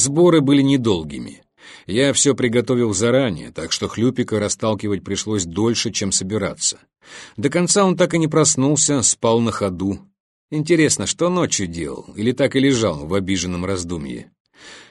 Сборы были недолгими. Я все приготовил заранее, так что Хлюпика расталкивать пришлось дольше, чем собираться. До конца он так и не проснулся, спал на ходу. Интересно, что ночью делал, или так и лежал в обиженном раздумье?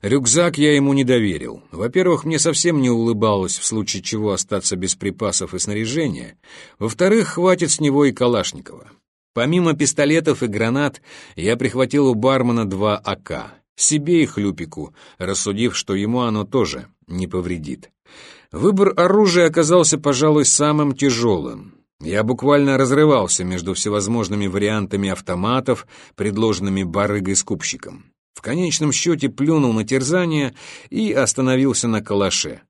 Рюкзак я ему не доверил. Во-первых, мне совсем не улыбалось в случае чего остаться без припасов и снаряжения. Во-вторых, хватит с него и Калашникова. Помимо пистолетов и гранат, я прихватил у бармена два АК. Себе и Хлюпику, рассудив, что ему оно тоже не повредит. Выбор оружия оказался, пожалуй, самым тяжелым. Я буквально разрывался между всевозможными вариантами автоматов, предложенными барыгой-скупщиком. В конечном счете плюнул на терзание и остановился на калаше.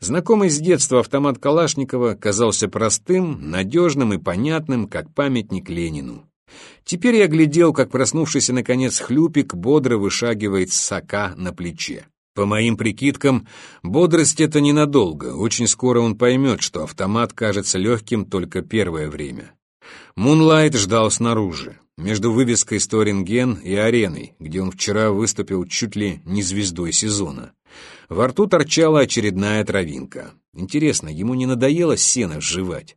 Знакомый с детства автомат Калашникова казался простым, надежным и понятным, как памятник Ленину. Теперь я глядел, как проснувшийся, наконец, хлюпик бодро вышагивает с сока на плече. По моим прикидкам, бодрость это ненадолго, очень скоро он поймет, что автомат кажется легким только первое время. Мунлайт ждал снаружи, между вывеской «Сторинген» и ареной, где он вчера выступил чуть ли не звездой сезона. Во рту торчала очередная травинка. Интересно, ему не надоело сено сживать?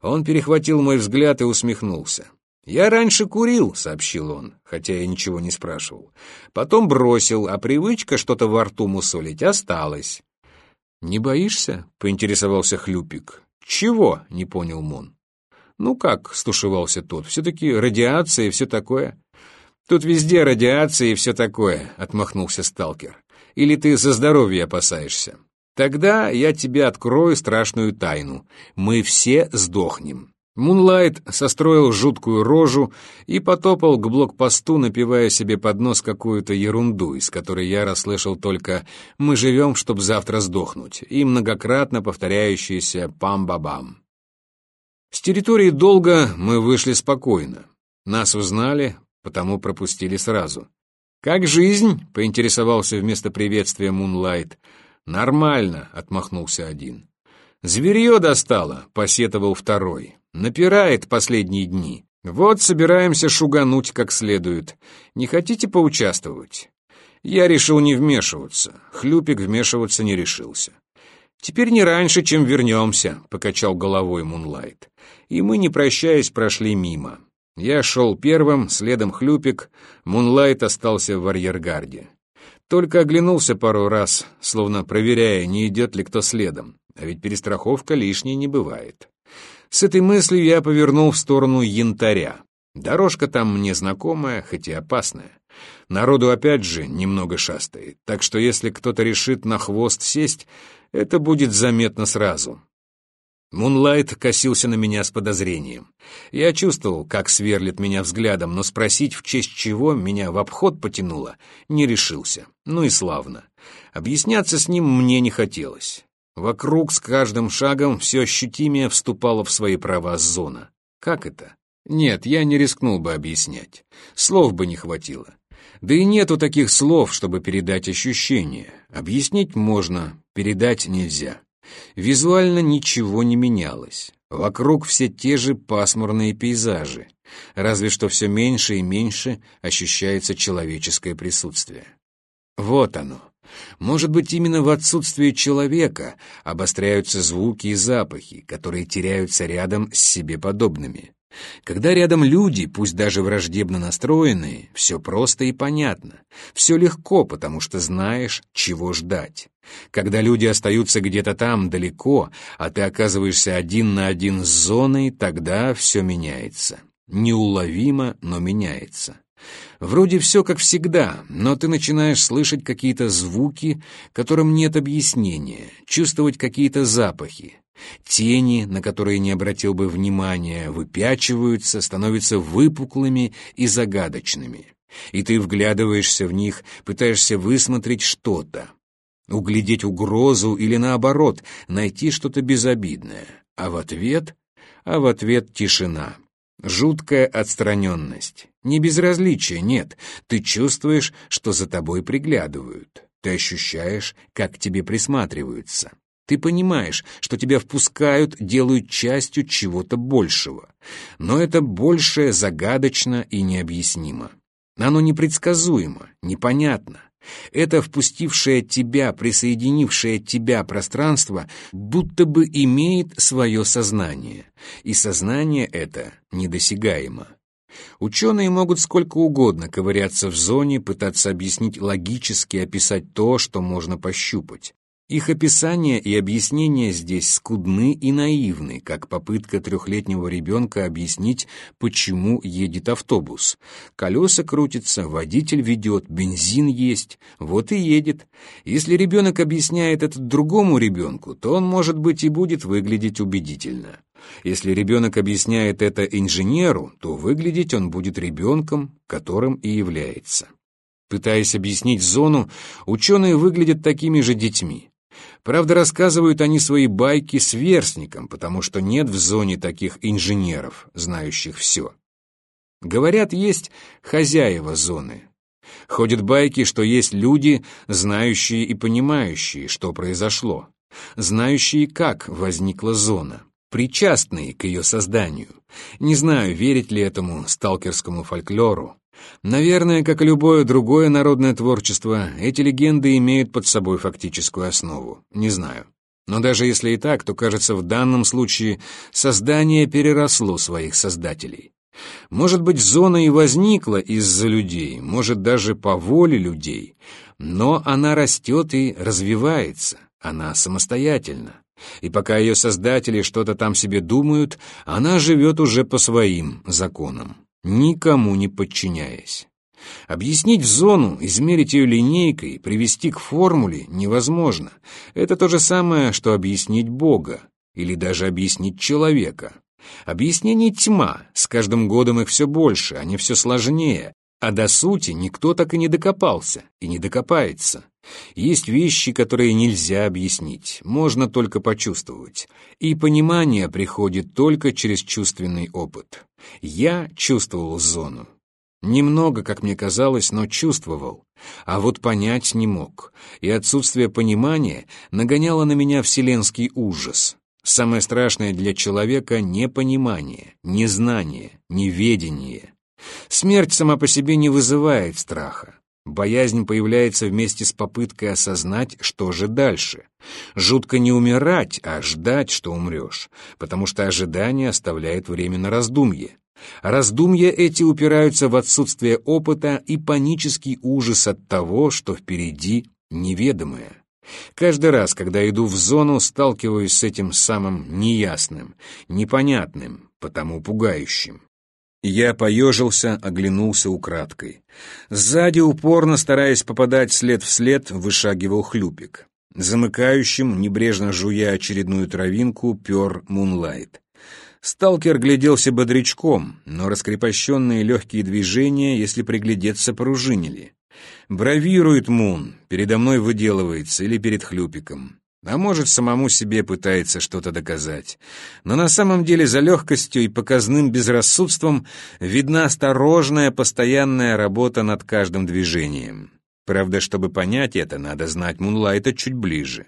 Он перехватил мой взгляд и усмехнулся. «Я раньше курил», — сообщил он, хотя я ничего не спрашивал. «Потом бросил, а привычка что-то во рту мусолить осталась». «Не боишься?» — поинтересовался Хлюпик. «Чего?» — не понял Мон. «Ну как?» — стушевался тот. «Все-таки радиация и все такое». «Тут везде радиация и все такое», — отмахнулся сталкер. «Или ты за здоровье опасаешься?» «Тогда я тебе открою страшную тайну. Мы все сдохнем». Мунлайт состроил жуткую рожу и потопал к блокпосту, напивая себе под нос какую-то ерунду, из которой я расслышал только «мы живем, чтобы завтра сдохнуть» и многократно повторяющийся «пам-ба-бам». С территории долга мы вышли спокойно. Нас узнали, потому пропустили сразу. «Как жизнь?» — поинтересовался вместо приветствия Мунлайт. «Нормально», — отмахнулся один. «Зверье достало», — посетовал второй. Напирает последние дни. Вот собираемся шугануть как следует. Не хотите поучаствовать? Я решил не вмешиваться. Хлюпик вмешиваться не решился. «Теперь не раньше, чем вернемся», — покачал головой Мунлайт. И мы, не прощаясь, прошли мимо. Я шел первым, следом Хлюпик, Мунлайт остался в арьергарде. Только оглянулся пару раз, словно проверяя, не идет ли кто следом, а ведь перестраховка лишней не бывает. С этой мыслью я повернул в сторону янтаря. Дорожка там мне знакомая, хоть и опасная. Народу опять же немного шастает, так что если кто-то решит на хвост сесть, это будет заметно сразу. Мунлайт косился на меня с подозрением. Я чувствовал, как сверлит меня взглядом, но спросить, в честь чего меня в обход потянуло, не решился. Ну и славно. Объясняться с ним мне не хотелось. Вокруг с каждым шагом все ощутимее вступала в свои права зона. Как это? Нет, я не рискнул бы объяснять. Слов бы не хватило. Да и нету таких слов, чтобы передать ощущения. Объяснить можно, передать нельзя. Визуально ничего не менялось. Вокруг все те же пасмурные пейзажи, разве что все меньше и меньше ощущается человеческое присутствие. Вот оно, может быть, именно в отсутствии человека обостряются звуки и запахи, которые теряются рядом с себе подобными. Когда рядом люди, пусть даже враждебно настроенные, все просто и понятно. Все легко, потому что знаешь, чего ждать. Когда люди остаются где-то там, далеко, а ты оказываешься один на один с зоной, тогда все меняется. Неуловимо, но меняется. Вроде все как всегда, но ты начинаешь слышать какие-то звуки, которым нет объяснения, чувствовать какие-то запахи. Тени, на которые не обратил бы внимания, выпячиваются, становятся выпуклыми и загадочными. И ты вглядываешься в них, пытаешься высмотреть что-то, углядеть угрозу или, наоборот, найти что-то безобидное. А в ответ... А в ответ тишина. Жуткая отстраненность. Не безразличие, нет. Ты чувствуешь, что за тобой приглядывают. Ты ощущаешь, как к тебе присматриваются. Ты понимаешь, что тебя впускают, делают частью чего-то большего. Но это большее загадочно и необъяснимо. Оно непредсказуемо, непонятно. Это впустившее тебя, присоединившее тебя пространство будто бы имеет свое сознание, и сознание это недосягаемо. Ученые могут сколько угодно ковыряться в зоне, пытаться объяснить логически, описать то, что можно пощупать. Их описания и объяснения здесь скудны и наивны, как попытка трехлетнего ребенка объяснить, почему едет автобус. Колеса крутятся, водитель ведет, бензин есть, вот и едет. Если ребенок объясняет это другому ребенку, то он, может быть, и будет выглядеть убедительно. Если ребенок объясняет это инженеру, то выглядеть он будет ребенком, которым и является. Пытаясь объяснить зону, ученые выглядят такими же детьми. Правда, рассказывают они свои байки сверстникам, потому что нет в зоне таких инженеров, знающих все. Говорят, есть хозяева зоны. Ходят байки, что есть люди, знающие и понимающие, что произошло, знающие, как возникла зона, причастные к ее созданию. Не знаю, верить ли этому сталкерскому фольклору, Наверное, как и любое другое народное творчество, эти легенды имеют под собой фактическую основу. Не знаю. Но даже если и так, то, кажется, в данном случае создание переросло своих создателей. Может быть, зона и возникла из-за людей, может, даже по воле людей, но она растет и развивается, она самостоятельна. И пока ее создатели что-то там себе думают, она живет уже по своим законам никому не подчиняясь. Объяснить зону, измерить ее линейкой, привести к формуле невозможно. Это то же самое, что объяснить Бога или даже объяснить человека. Объяснений тьма, с каждым годом их все больше, они все сложнее, а до сути никто так и не докопался и не докопается. Есть вещи, которые нельзя объяснить, можно только почувствовать. И понимание приходит только через чувственный опыт. Я чувствовал зону. Немного, как мне казалось, но чувствовал. А вот понять не мог. И отсутствие понимания нагоняло на меня вселенский ужас. Самое страшное для человека — непонимание, незнание, неведение. Смерть сама по себе не вызывает страха. Боязнь появляется вместе с попыткой осознать, что же дальше. Жутко не умирать, а ждать, что умрешь, потому что ожидание оставляет время на раздумье. Раздумья эти упираются в отсутствие опыта и панический ужас от того, что впереди неведомое. Каждый раз, когда иду в зону, сталкиваюсь с этим самым неясным, непонятным, потому пугающим. Я поежился, оглянулся украдкой. Сзади, упорно стараясь попадать след в след, вышагивал хлюпик. Замыкающим, небрежно жуя очередную травинку, пер Мунлайт. Сталкер гляделся бодрячком, но раскрепощенные легкие движения, если приглядеться, поружинили. Бравирует Мун, передо мной выделывается или перед хлюпиком. А может, самому себе пытается что-то доказать. Но на самом деле за легкостью и показным безрассудством видна осторожная, постоянная работа над каждым движением. Правда, чтобы понять это, надо знать Мунлайта чуть ближе.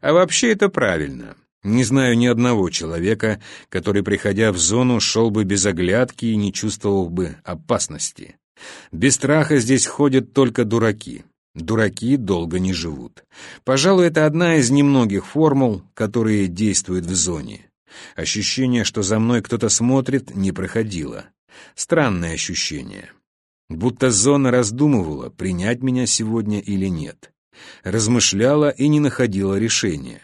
А вообще это правильно. Не знаю ни одного человека, который, приходя в зону, шел бы без оглядки и не чувствовал бы опасности. Без страха здесь ходят только дураки. Дураки долго не живут. Пожалуй, это одна из немногих формул, которые действуют в зоне. Ощущение, что за мной кто-то смотрит, не проходило. Странное ощущение. Будто зона раздумывала, принять меня сегодня или нет. Размышляла и не находила решения.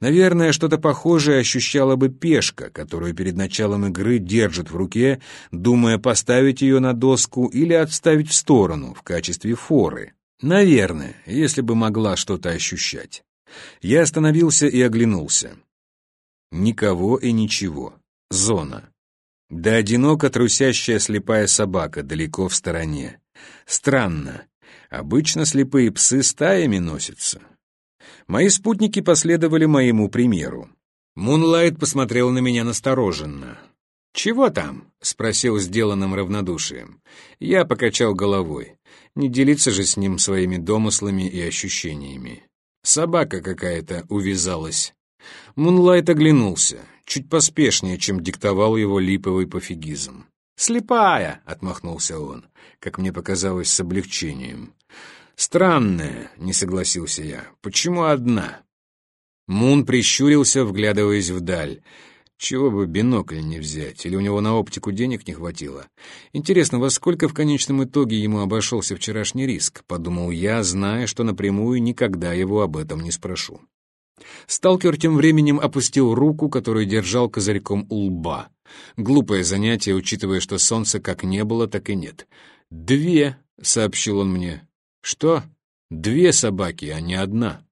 Наверное, что-то похожее ощущала бы пешка, которую перед началом игры держит в руке, думая поставить ее на доску или отставить в сторону в качестве форы. Наверное, если бы могла что-то ощущать. Я остановился и оглянулся. Никого и ничего. Зона. Да одиноко трусящая слепая собака далеко в стороне. Странно. Обычно слепые псы стаями носятся. Мои спутники последовали моему примеру. Мунлайт посмотрел на меня настороженно. «Чего там?» — спросил сделанным равнодушием. Я покачал головой. Не делиться же с ним своими домыслами и ощущениями. Собака какая-то увязалась. Мунлайт оглянулся, чуть поспешнее, чем диктовал его липовый пофигизм. «Слепая!» — отмахнулся он, как мне показалось, с облегчением. «Странная», — не согласился я. «Почему одна?» Мун прищурился, вглядываясь вдаль. Чего бы бинокль не взять, или у него на оптику денег не хватило? Интересно, во сколько в конечном итоге ему обошелся вчерашний риск, подумал я, зная, что напрямую никогда его об этом не спрошу. Сталкер тем временем опустил руку, которую держал козырьком у лба. Глупое занятие, учитывая, что солнца как не было, так и нет. «Две», — сообщил он мне. «Что? Две собаки, а не одна».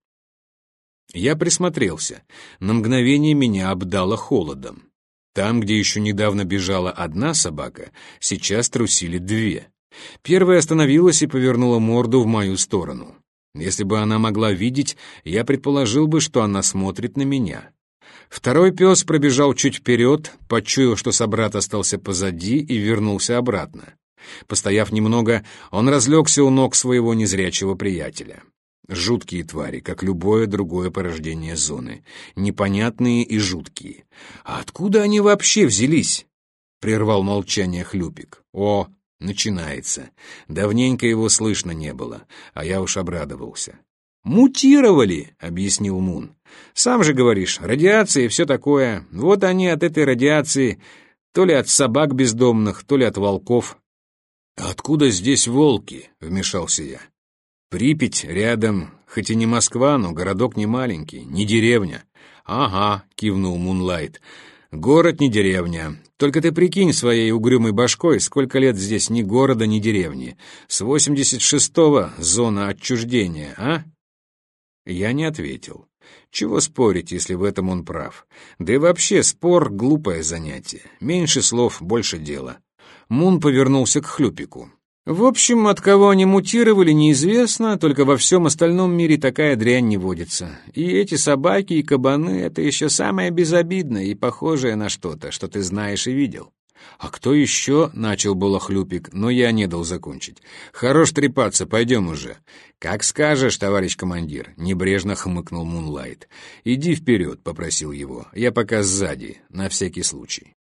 Я присмотрелся. На мгновение меня обдало холодом. Там, где еще недавно бежала одна собака, сейчас трусили две. Первая остановилась и повернула морду в мою сторону. Если бы она могла видеть, я предположил бы, что она смотрит на меня. Второй пес пробежал чуть вперед, почуял, что собрат остался позади и вернулся обратно. Постояв немного, он разлегся у ног своего незрячего приятеля. Жуткие твари, как любое другое порождение зоны. Непонятные и жуткие. А откуда они вообще взялись? Прервал молчание Хлюпик. О, начинается. Давненько его слышно не было, а я уж обрадовался. «Мутировали», — объяснил Мун. «Сам же говоришь, радиация и все такое. Вот они от этой радиации, то ли от собак бездомных, то ли от волков». «Откуда здесь волки?» — вмешался я. Припять рядом, хоть и не Москва, но городок не маленький, не деревня. Ага, кивнул Мунлайт. Город не деревня. Только ты прикинь своей угрюмой башкой, сколько лет здесь ни города, ни деревни. С восемьдесят шестого зона отчуждения, а? Я не ответил. Чего спорить, если в этом он прав? Да и вообще спор — глупое занятие. Меньше слов, больше дела. Мун повернулся к Хлюпику. В общем, от кого они мутировали, неизвестно, только во всем остальном мире такая дрянь не водится. И эти собаки и кабаны — это еще самое безобидное и похожее на что-то, что ты знаешь и видел. «А кто еще?» — начал было хлюпик, но я не дал закончить. «Хорош трепаться, пойдем уже». «Как скажешь, товарищ командир», — небрежно хмыкнул Мунлайт. «Иди вперед», — попросил его. «Я пока сзади, на всякий случай».